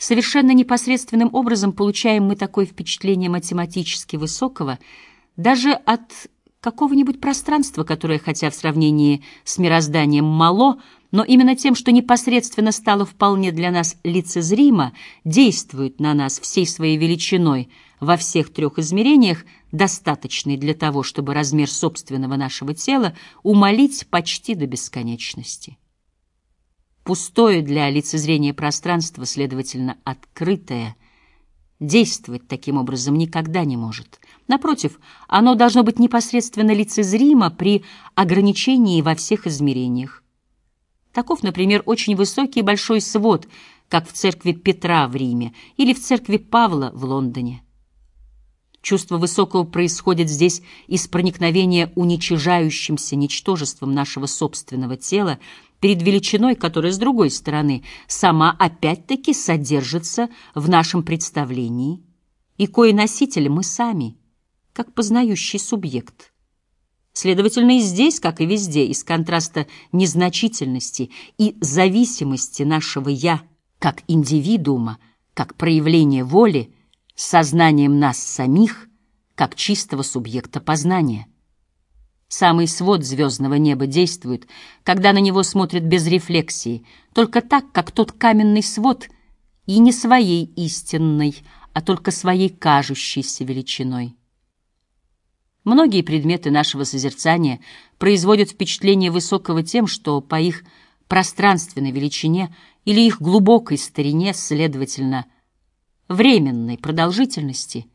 Совершенно непосредственным образом получаем мы такое впечатление математически высокого даже от какого-нибудь пространства, которое, хотя в сравнении с мирозданием мало, но именно тем, что непосредственно стало вполне для нас лицезримо, действует на нас всей своей величиной во всех трех измерениях, достаточной для того, чтобы размер собственного нашего тела умолить почти до бесконечности. Пустое для лицезрения пространство, следовательно, открытое, действовать таким образом никогда не может. Напротив, оно должно быть непосредственно лицезримо при ограничении во всех измерениях. Таков, например, очень высокий большой свод, как в церкви Петра в Риме или в церкви Павла в Лондоне. Чувство высокого происходит здесь из проникновения уничижающимся ничтожеством нашего собственного тела перед величиной, которая, с другой стороны, сама опять-таки содержится в нашем представлении, и кое носитель мы сами, как познающий субъект. Следовательно, и здесь, как и везде, из контраста незначительности и зависимости нашего «я» как индивидуума, как проявление воли, сознанием нас самих, как чистого субъекта познания. Самый свод звездного неба действует, когда на него смотрят без рефлексии, только так, как тот каменный свод, и не своей истинной, а только своей кажущейся величиной. Многие предметы нашего созерцания производят впечатление высокого тем, что по их пространственной величине или их глубокой старине, следовательно, временной продолжительности,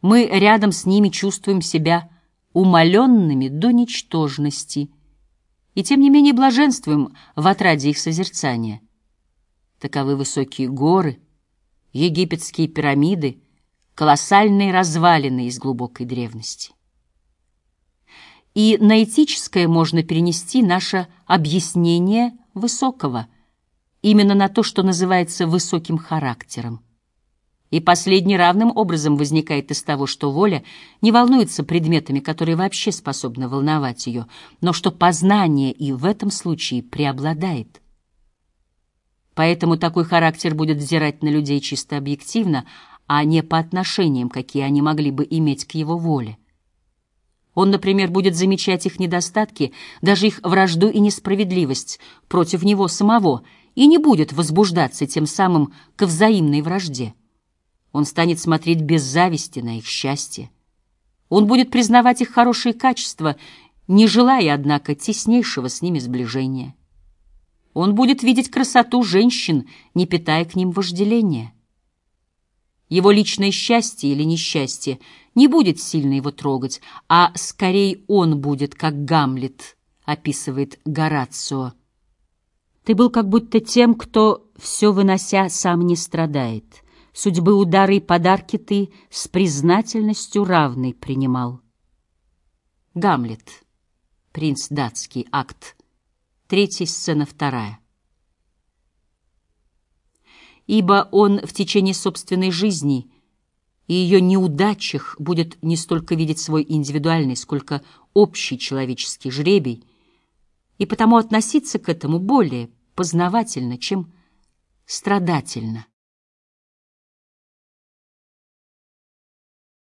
мы рядом с ними чувствуем себя умаленными до ничтожности, и тем не менее блаженствуем в отраде их созерцания. Таковы высокие горы, египетские пирамиды, колоссальные развалины из глубокой древности. И на этическое можно перенести наше объяснение высокого, именно на то, что называется высоким характером и последний равным образом возникает из того, что воля не волнуется предметами, которые вообще способны волновать ее, но что познание и в этом случае преобладает. Поэтому такой характер будет взирать на людей чисто объективно, а не по отношениям, какие они могли бы иметь к его воле. Он, например, будет замечать их недостатки, даже их вражду и несправедливость против него самого, и не будет возбуждаться тем самым к взаимной вражде. Он станет смотреть без зависти на их счастье. Он будет признавать их хорошие качества, не желая, однако, теснейшего с ними сближения. Он будет видеть красоту женщин, не питая к ним вожделения. Его личное счастье или несчастье не будет сильно его трогать, а скорее он будет, как Гамлет, описывает Горацио. Ты был как будто тем, кто, все вынося, сам не страдает судьбы удары и подарки ты с признательностью равной принимал. Гамлет. Принц датский. Акт. Третья сцена вторая. Ибо он в течение собственной жизни и ее неудачах будет не столько видеть свой индивидуальный, сколько общий человеческий жребий, и потому относиться к этому более познавательно, чем страдательно.